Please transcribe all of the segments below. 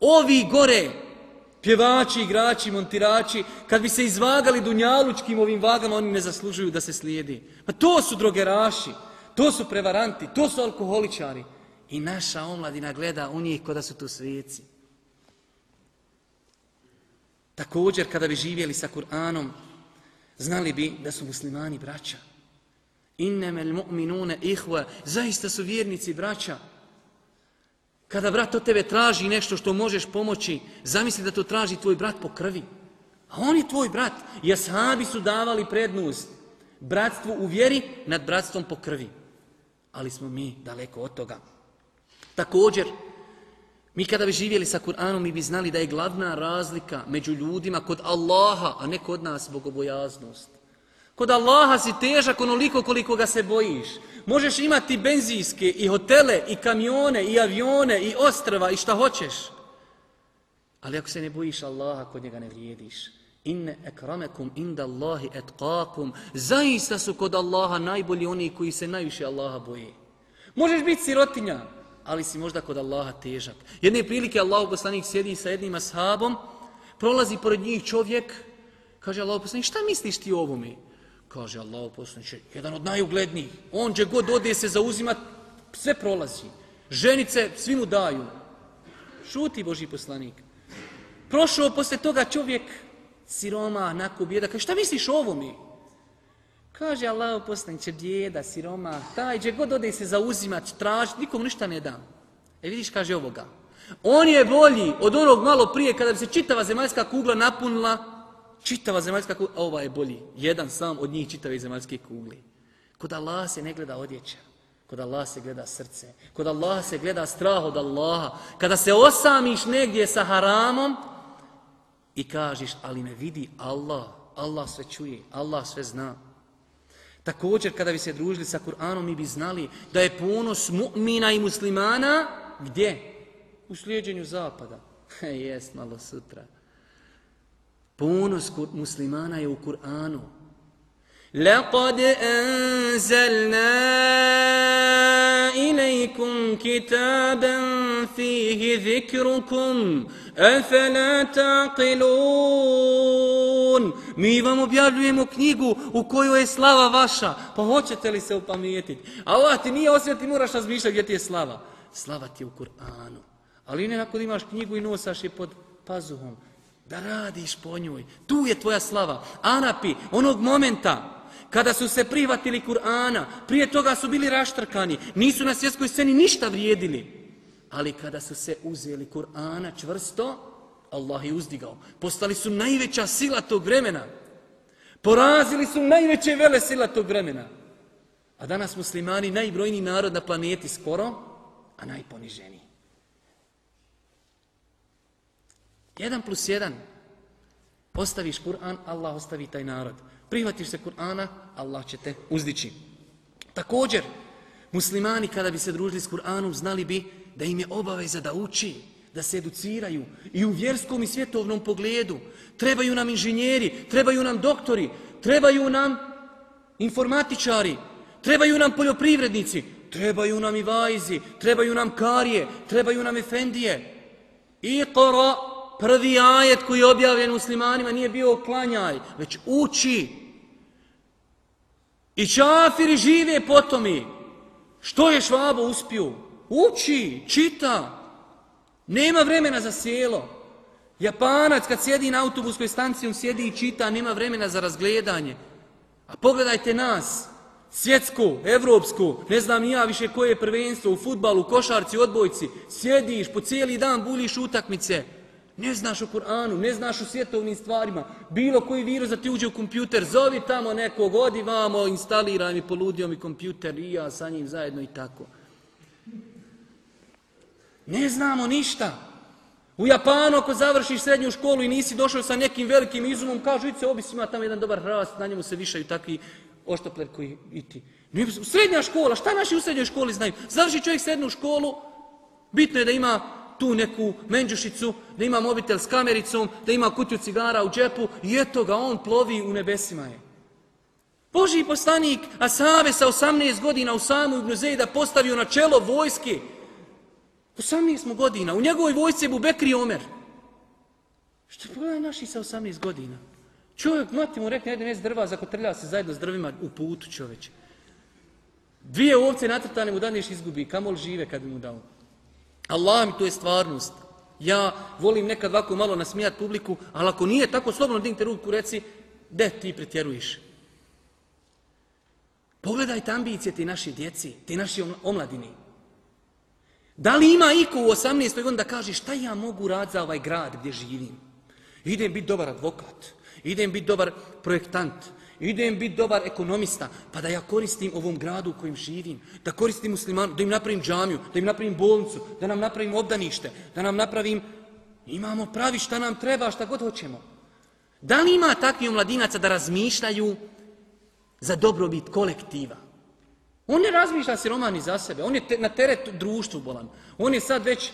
Ovi gore, pjevači, igrači, montirači, kad bi se izvagali dunjalučkim ovim vagama, oni ne zaslužuju da se slijedi. Pa to su drogeraši, to su prevaranti, to su alkoholičari. I naša omladina gleda u njih kod da su tu svijeci. Također, kada bi živjeli sa Kur'anom, znali bi da su muslimani braća. Innemel mu'minune ihva, zaista su vjernici braća. Kada brat od tebe traži nešto što možeš pomoći, zamisli da to traži tvoj brat po krvi. A on je tvoj brat. I ashabi su davali prednost bratstvu u vjeri nad bratstvom po krvi. Ali smo mi daleko od toga. Također, mi kada bi živjeli sa Kur'anom, mi bi znali da je glavna razlika među ljudima kod Allaha, a ne kod nas bogobojaznost. Kod Allaha si težak onoliko koliko ga se bojiš. Možeš imati benzijske i hotele i kamione i avione i ostrava i šta hoćeš. Ali ako se ne bojiš Allaha, kod njega ne vrijediš. Inne ekramekum inda Allahi etkakum. Zaista su kod Allaha najbolji oni koji se najviše Allaha boje. Možeš biti sirotinja, ali si možda kod Allaha težak. Jedne prilike Allah poslanik sjedi sa jednim ashabom, prolazi pored njih čovjek, kaže Allah poslanik, šta misliš ti o ovome? Kaže Allah poslaniče, jedan od najuglednijih, on će god ode se zauzima, sve prolazi. Ženice svi mu daju. Šuti Boži poslanik. Prošao posle toga čovjek, siroma, nakon bijeda, kaže, šta misliš o ovome? Kaže Allah poslaniče, djeda, siroma, taj će god ode se zauzimat, traži, nikom ništa ne da. E vidiš, kaže ovoga. On je bolji od onog malo prije kada bi se čitava zemaljska kugla napunila, čitava zemaljska kugla, a ova je bolji. Jedan sam od njih čitave zemaljske kugli. Kod Allah se ne gleda odjeća. Kod Allah se gleda srce. Kod Allah se gleda strah od Allaha. Kada se osamiš negdje sa haramom i kažeš, ali me vidi Allah. Allah sve čuje, Allah sve zna. Također, kada bi se družili sa Kur'anom, mi bi znali da je ponos mu'mina i muslimana gdje? U slijedženju zapada. Jes, malo sutra. Ponos muslimana je u Kur'anu. لقد أنزلنا إليكم كتابا فيه ذكركم أفلا تعقلون Mi vam objavljujemo knjigu u kojoj je slava vaša. Pa hoćete li se upamijetiti? Allah ti nije osvijeti, moraš razmišljati gdje ti je slava. Slava ti je u Kur'anu. Ali ne ako imaš knjigu i nosaš je pod pazuhom. Da radiš po njoj. Tu je tvoja slava. Anapi, onog momenta kada su se prihvatili Kur'ana, prije toga su bili raštrkani, nisu na svjetskoj sceni ništa vrijedili. Ali kada su se uzeli Kur'ana čvrsto, Allah je uzdigao. Postali su najveća sila tog vremena. Porazili su najveće vele sila tog vremena. A danas muslimani najbrojniji narod na planeti skoro, a najponiženiji. Jedan plus jedan. Ostaviš Kur'an, Allah ostavi taj narod prihvatiš se Kur'ana, Allah će te uzdići. Također, muslimani kada bi se družili s Kur'anom, znali bi da im je obaveza da uči, da se educiraju i u vjerskom i svjetovnom pogledu. Trebaju nam inženjeri, trebaju nam doktori, trebaju nam informatičari, trebaju nam poljoprivrednici, trebaju nam i vajzi, trebaju nam karije, trebaju nam efendije. I prvi ajet koji je objavljen muslimanima nije bio klanjaj, već uči. I čafiri žive potomi. Što je švabo uspio? Uči, čita. Nema vremena za sjelo. Japanac kad sjedi na autobuskoj stanciji, on sjedi i čita, nema vremena za razgledanje. A pogledajte nas, svjetsku, evropsku, ne znam ja više koje je prvenstvo u futbalu, košarci, odbojci, sjediš po cijeli dan, buljiš utakmice. Ne znaš o Kur'anu, ne znaš o svjetovnim stvarima. Bilo koji virus da ti uđe u kompjuter, zovi tamo nekog, odi vamo, instaliraj mi, poludio mi kompjuter i ja sa njim zajedno i tako. Ne znamo ništa. U Japanu ako završiš srednju školu i nisi došao sa nekim velikim izumom, kažu, iće obis ima tamo jedan dobar hrast, na njemu se višaju takvi oštopler koji i ti. Srednja škola, šta naši u srednjoj školi znaju? Završi čovjek srednju školu, bitno je da ima tu neku menđušicu, da ima mobitel s kamericom, da ima kutju cigara u džepu i eto ga, on plovi u nebesima je. Boži poslanik Asave sa 18 godina u samu Ibnu Zejda postavio na čelo vojske. 18 godina. U njegovoj vojci je Bubekri Omer. Što pogledaj naši sa 18 godina? Čovjek, mati mu rekne, ajde nes drva, zakotrlja se zajedno s drvima u putu čoveče. Dvije ovce natrtane mu daneš izgubi, kamol žive kad bi mu dao. Allah mi to je stvarnost. Ja volim nekad ovako malo nasmijat publiku, ali ako nije tako slobodno dignite ruku, reci, de ti pretjeruješ. Pogledajte ambicije ti naši djeci, ti naši omladini. Da li ima iko u 18. godini da kaže šta ja mogu rad za ovaj grad gdje živim? Idem biti dobar advokat, idem biti dobar projektant, idem biti dobar ekonomista, pa da ja koristim ovom gradu u kojem živim, da koristim muslimanu, da im napravim džamiju, da im napravim bolnicu, da nam napravim obdanište, da nam napravim... Imamo pravi šta nam treba, šta god hoćemo. Da li ima takvi mladinaca da razmišljaju za dobrobit kolektiva? On ne razmišlja se romani za sebe, on je te, na teret društvu bolan. On je sad već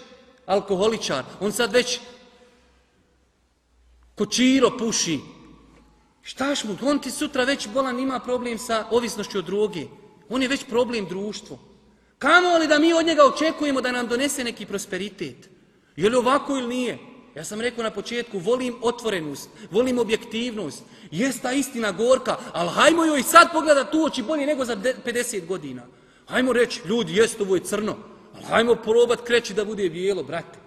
alkoholičar, on sad već kočiro puši. Štaš mu, on ti sutra već bolan ima problem sa ovisnošću od droge. On je već problem društvu. Kamo li da mi od njega očekujemo da nam donese neki prosperitet? Je li ovako ili nije? Ja sam rekao na početku, volim otvorenost, volim objektivnost. Jest ta istina gorka, ali hajmo joj sad pogledat tu oči bolje nego za 50 godina. Hajmo reći, ljudi, jest ovo je crno, ali hajmo probat kreći da bude bijelo, brate.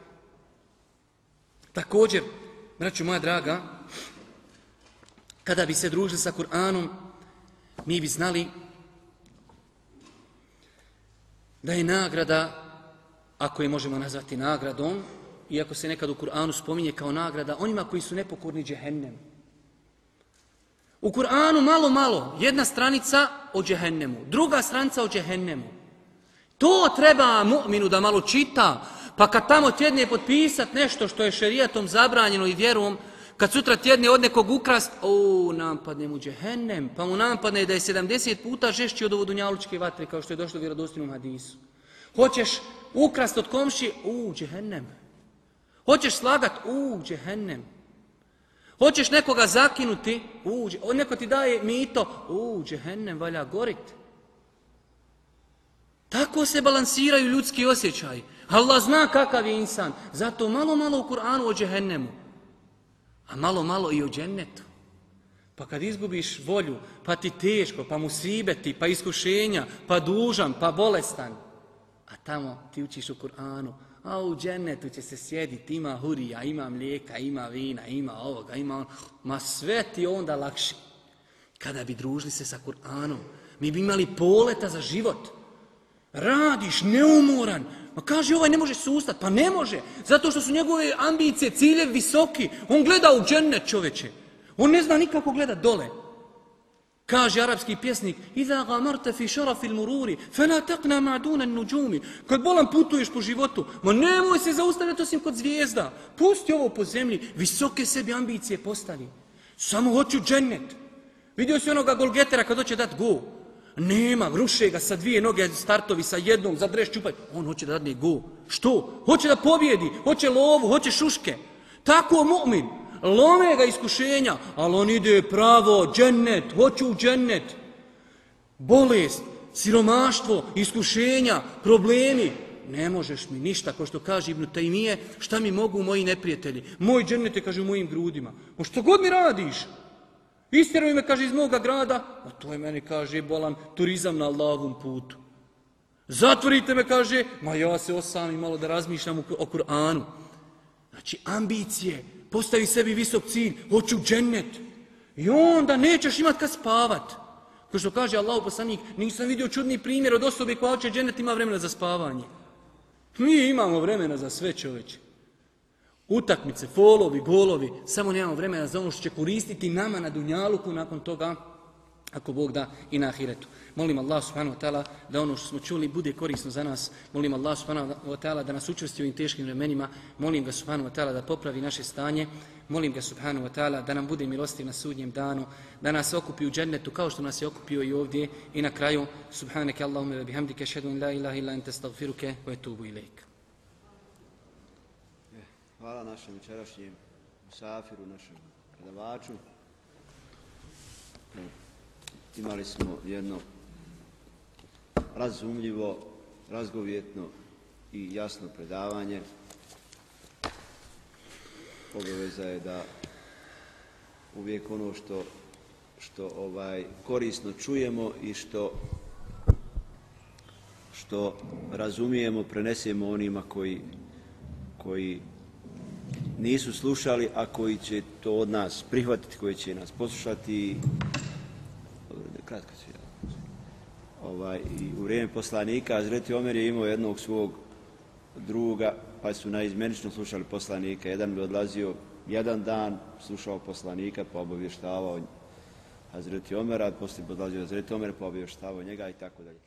Također, braću moja draga, kada bi se družili sa Kur'anom, mi bi znali da je nagrada, ako je možemo nazvati nagradom, iako se nekad u Kur'anu spominje kao nagrada, onima koji su nepokorni džehennem. U Kur'anu malo, malo, jedna stranica o džehennemu, druga stranica o džehennemu. To treba mu'minu da malo čita, pa kad tamo tjedne potpisat nešto što je šerijatom zabranjeno i vjerom, kad sutra tjedne od nekog ukrast, o, napadne mu džehennem, pa mu napadne da je 70 puta žešći od ovodunjalučke vatre, kao što je došlo u vjerodostinom hadisu. Hoćeš ukrast od komši, u, džehennem. Hoćeš slagat? U, džehennem. Hoćeš nekoga zakinuti? U, džehennem. Neko ti daje mito? U, džehennem, valja gorit. Tako se balansiraju ljudski osjećaj. Allah zna kakav je insan. Zato malo, malo u Kur'anu o džehennemu. A malo, malo i o džennetu. Pa kad izgubiš volju, pa ti teško, pa musibeti, pa iskušenja, pa dužan, pa bolestan. A tamo ti učiš u Kur'anu, a u džennetu će se sjediti, ima hurija, ima mlijeka, ima vina, ima ovoga, ima on. Ma sve ti onda lakše. Kada bi družili se sa Kur'anom, mi bi imali poleta za život. Radiš, neumoran. Ma kaže, ovaj ne može sustat. Pa ne može. Zato što su njegove ambicije, cilje visoki. On gleda u džennet čoveče. On ne zna nikako gledat dole. Kaže arapski pjesnik, Iza ga mrte fi šarafil mururi, fela tekna ma'duna nuđumi. Kad bolan putuješ po životu, ma nemoj se zaustaviti osim kod zvijezda. Pusti ovo po zemlji, visoke sebi ambicije postavi. Samo hoću džennet. Vidio si onoga golgetera kad hoće dat go. Nema, ruše ga sa dvije noge startovi, sa jednom, za dreš čupaj. On hoće da dadne go. Što? Hoće da pobjedi, hoće lovu, hoće šuške. Tako mu'min lome ga iskušenja, ali on ide pravo, džennet, hoću u džennet. Bolest, siromaštvo, iskušenja, problemi, ne možeš mi ništa, ko što kaže Ibn Tajmije, šta mi mogu moji neprijatelji? Moj džennet je, kaže, u mojim grudima. O što god mi radiš? Istjeruj me, kaže, iz moga grada, a to je meni, kaže, bolan turizam na Allahovom putu. Zatvorite me, kaže, ma ja se osam i malo da razmišljam o Kur'anu. Znači, ambicije, postavi sebi visok cilj, hoću džennet. I onda nećeš imat kad spavat. Kao što kaže Allah poslanik, nisam vidio čudni primjer od osobe koja hoće džennet ima vremena za spavanje. Mi imamo vremena za sve čoveče. Utakmice, folovi, golovi, samo nemamo vremena za ono što će koristiti nama na dunjaluku nakon toga, ako Bog da, i na ahiretu. Molim Allah subhanahu wa ta'ala da ono što smo čuli bude korisno za nas. Molim Allah subhanahu wa ta'ala da nas učvrsti u ovim teškim vremenima. Molim ga subhanahu wa ta'ala da popravi naše stanje. Molim ga subhanahu wa ta'ala da nam bude milostiv na sudnjem danu. Da nas okupi u džennetu kao što nas je okupio i ovdje. I na kraju, subhanake Allahumma wa bihamdike, šedun la ilaha illa ente stagfiruke, wa tubu ilaik. Hvala našem večerašnjem musafiru, našem predavaču. Imali smo jedno razumljivo, razgovjetno i jasno predavanje. Obaveza je da uvijek ono što što ovaj korisno čujemo i što što razumijemo prenesemo onima koji koji nisu slušali, a koji će to od nas prihvatiti, koji će nas poslušati. Kratko ću ja. Ovaj, I u vrijeme poslanika, Azreti Omer je imao jednog svog druga, pa su naizmenično slušali poslanika. Jedan bi odlazio jedan dan, slušao poslanika, pa obavještavao Hazreti Omera, poslije bi odlazio Hazreti Omer, pa obavještavao njega i tako dalje.